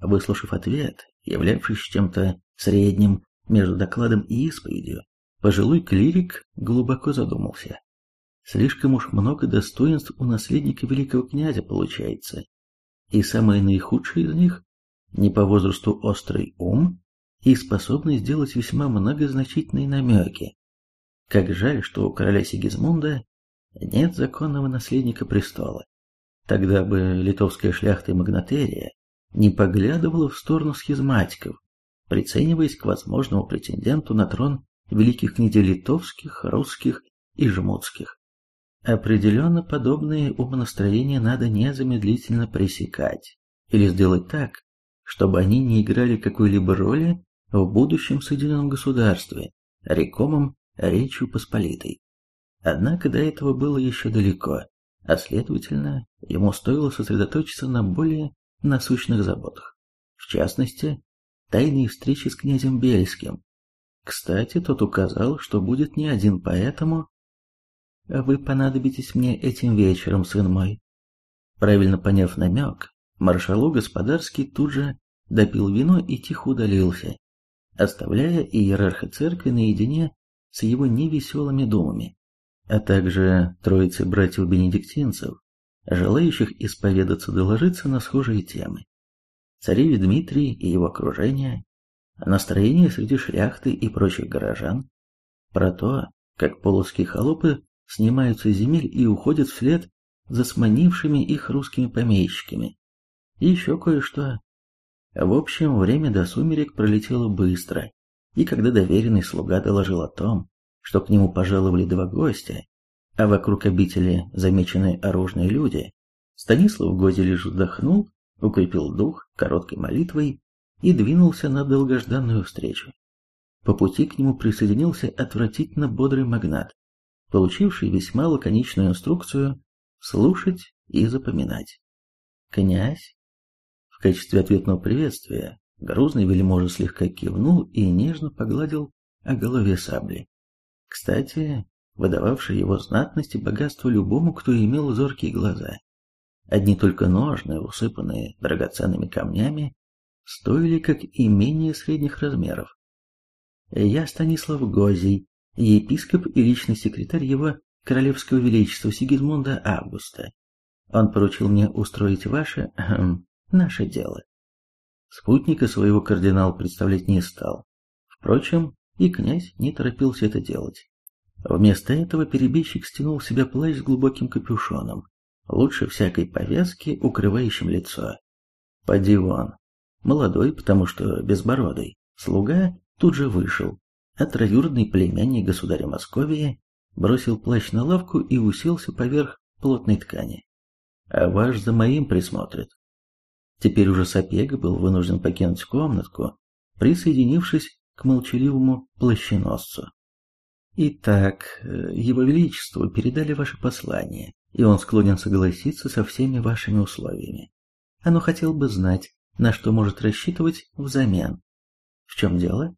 Выслушав ответ, являвшийся чем-то средним между докладом и исповедью, пожилой клирик глубоко задумался. Слишком уж много достоинств у наследника великого князя получается, и самое наихудшее из них – не по возрасту острый ум и способный сделать весьма многозначительные намеки. Как жаль, что у короля Сигизмунда нет законного наследника престола. Тогда бы литовская шляхта и магнатерия не поглядывала в сторону схизматиков, прицениваясь к возможному претенденту на трон великих князей литовских, русских и жмутских. Определенно подобные умонастроения надо незамедлительно пресекать или сделать так, чтобы они не играли какой-либо роли в будущем Соединенном государстве, рекомом Речью Посполитой. Однако до этого было еще далеко, а следовательно, ему стоило сосредоточиться на более насущных заботах. В частности, тайные встречи с князем Бельским. Кстати, тот указал, что будет не один, поэтому... Вы понадобитесь мне этим вечером, сын мой. Правильно поняв намек, маршалу Господарский тут же допил вино и тихо удалился, оставляя иерарха церкви наедине с его невеселыми думами, а также троицы братьев-бенедиктинцев, желающих исповедаться доложиться на схожие темы. Царевич Дмитрий и его окружение, настроение среди шляхты и прочих горожан, про то, как полоские холопы снимаются с земель и уходят вслед за сманившими их русскими помещиками. И еще кое-что. В общем, время до сумерек пролетело быстро, и когда доверенный слуга доложил о том, что к нему пожаловали два гостя, а вокруг обители замечены оружные люди, Станислав Гози лишь вздохнул, укрепил дух короткой молитвой и двинулся на долгожданную встречу. По пути к нему присоединился отвратительно бодрый магнат, получивший весьма лаконичную инструкцию слушать и запоминать. «Князь?» В качестве ответного приветствия грузный вельможа слегка кивнул и нежно погладил о голове сабли. Кстати, выдававший его знатность и богатство любому, кто имел зоркие глаза. Одни только ножны, усыпанные драгоценными камнями, стоили как имение средних размеров. Я Станислав Гозий, епископ и личный секретарь его королевского величества Сигизмунда Августа. Он поручил мне устроить ваше, эм, наше дело. Спутника своего кардинал представлять не стал. Впрочем, и князь не торопился это делать. Вместо этого перебежчик стянул себе плащ с глубоким капюшоном, лучше всякой повязки, укрывающим лицо. Поди вон. Молодой, потому что безбородый. Слуга тут же вышел, а троюродный племянник государя Московии бросил плащ на лавку и уселся поверх плотной ткани. А ваш за моим присмотрит. Теперь уже Сапега был вынужден покинуть комнатку, присоединившись к молчаливому плащеносцу. Итак, э, его величеству передали ваше послание, и он склонен согласиться со всеми вашими условиями. Оно хотел бы знать, на что может рассчитывать взамен. В чем дело?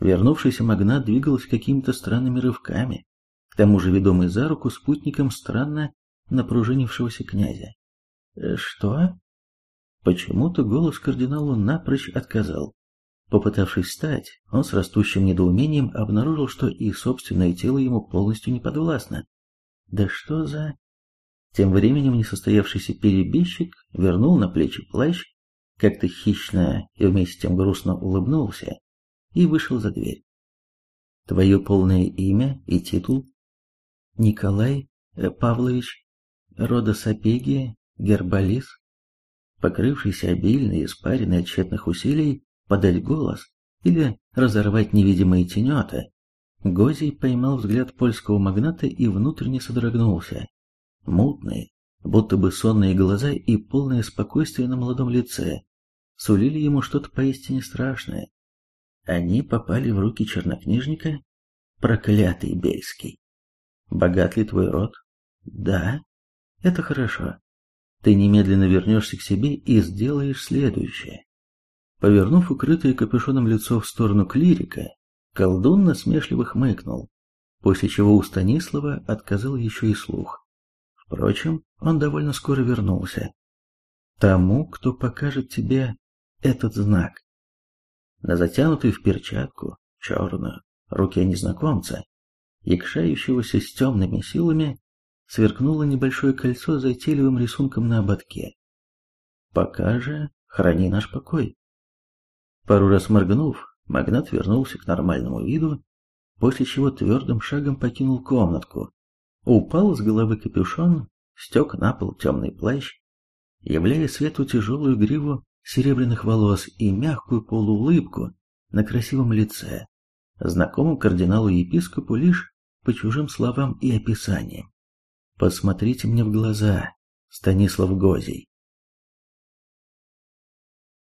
Вернувшийся магнат двигался какими-то странными рывками, к тому же ведомый за руку спутником странно напружинившегося князя. «Э, «Что?» Почему-то голос кардиналу напрочь отказал. Попытавшись встать, он с растущим недоумением обнаружил, что и собственное тело ему полностью не подвластно. «Да что за...» Тем временем несостоявшийся перебежчик вернул на плечи плащ, как-то хищно и вместе с тем грустно улыбнулся и вышел за дверь. Твое полное имя и титул? Николай э, Павлович рода Сапеги Гербалис, покрывшийся обильной испаренной от тщетных усилий подать голос или разорвать невидимые тенета, Гозий поймал взгляд польского магната и внутренне содрогнулся. Мутные, будто бы сонные глаза и полное спокойствие на молодом лице сулили ему что-то поистине страшное. Они попали в руки чернокнижника, проклятый Бельский. Богат ли твой род? Да. Это хорошо. Ты немедленно вернешься к себе и сделаешь следующее. Повернув укрытое капюшоном лицо в сторону клирика, колдун насмешливо хмыкнул, после чего у Станислава отказал еще и слух. Впрочем, он довольно скоро вернулся. Тому, кто покажет тебе этот знак. На затянутую в перчатку, черную, руке незнакомца, якшающегося с темными силами, сверкнуло небольшое кольцо с затейливым рисунком на ободке. «Пока же храни наш покой». Пару раз моргнув, магнат вернулся к нормальному виду, после чего твердым шагом покинул комнатку, упал с головы капюшон, стек на пол темный плащ, являя свету тяжелую гриву серебряных волос и мягкую полуулыбку на красивом лице, знакомым кардиналу-епископу лишь по чужим словам и описаниям. «Посмотрите мне в глаза, Станислав Гозий.